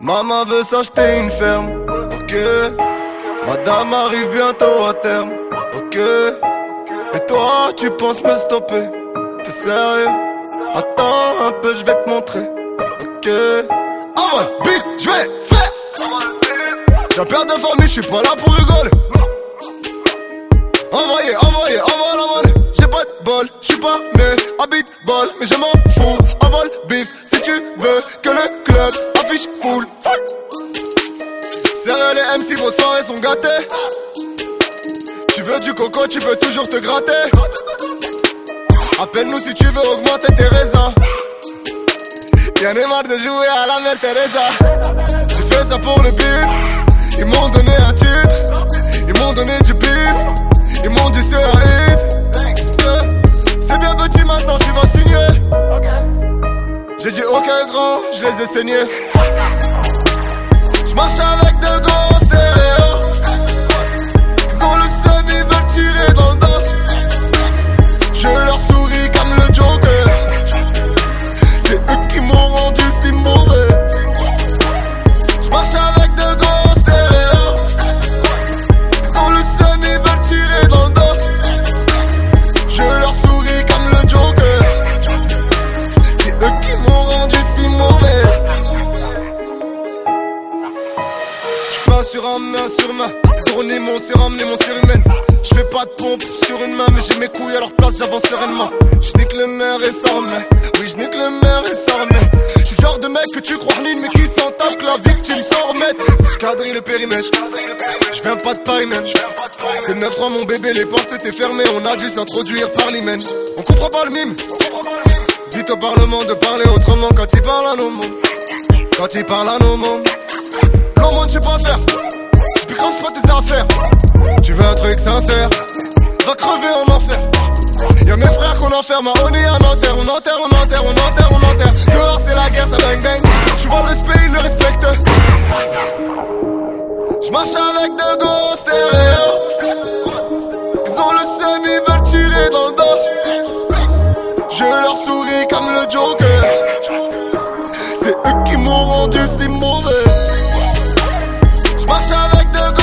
Maman veut s'acheter une ferme, ok. Madame arrive bientôt à terme, ok. Et toi, tu penses me stopper, t'es sérieux? Attends un peu, je vais te montrer, ok. Envoie big, je vais J'ai peur de famille, je suis pas là pour rigoler. Envoyez, envoyez, envoie la monnaie. J'ai pas de bol, je pas né, habite bol, mais je m'en fous. Envole bif, si tu veux que le club affiche full. Sérieux, les MC, vos soirées sont gâtées. Tu veux du coco, tu peux toujours te gratter. Appelle-nous si tu veux augmenter tes raisins. Y'en ai marre de jouer à la mère Teresa. J'ai fait ça pour le bif. Ils m'ont donné un titre. Ils m'ont donné du bif. Ils m'ont dit c'est un hit. C'est bien petit maintenant, tu vas signer. J'ai dit ok grand, je les ai saignés. Je marche avec de gros stéréos. Ils ont le seum, ils veulent tirer dans le dos. Je leur souris comme le Joker. C'est eux qui m'ont rendu si mauvais. Je sur un main sur main. Renié mon sérum, mon cérumen. Je fais pas de pompe sur une main, mais j'ai mes couilles à leur place, j'avance sereinement. Je nique le maire et ça remet. Oui, je nique le maire et ça remet. Je suis le genre de mec que tu crois ligne, mais qui s'en tape que la victime s'en remette. Je quadrille le périmètre. Je viens pas de Paris même. C'est le 9-3, mon bébé, les portes étaient fermées. On a dû s'introduire par l'immense. On comprend pas le mime. Dites au Parlement de parler autrement quand il parle à nos mondes. Quand il parle à nos moi, je sais pas affaires. Tu veux un truc sincère, va crever en enfer. Y'a mes frères qu'on enferme, on est à Nanterre, on enterre, on enterre, on enterre, on enterre. Dehors c'est la guerre, ça bang bang. Tu vois le pays, ils le respectent. Je marche avec deux gros. Ils ont le seum, ils veulent tirer dans le dos. Je leur souris comme le Joker. C'est eux qui m'ont rendu si mauvais. Je marche avec deux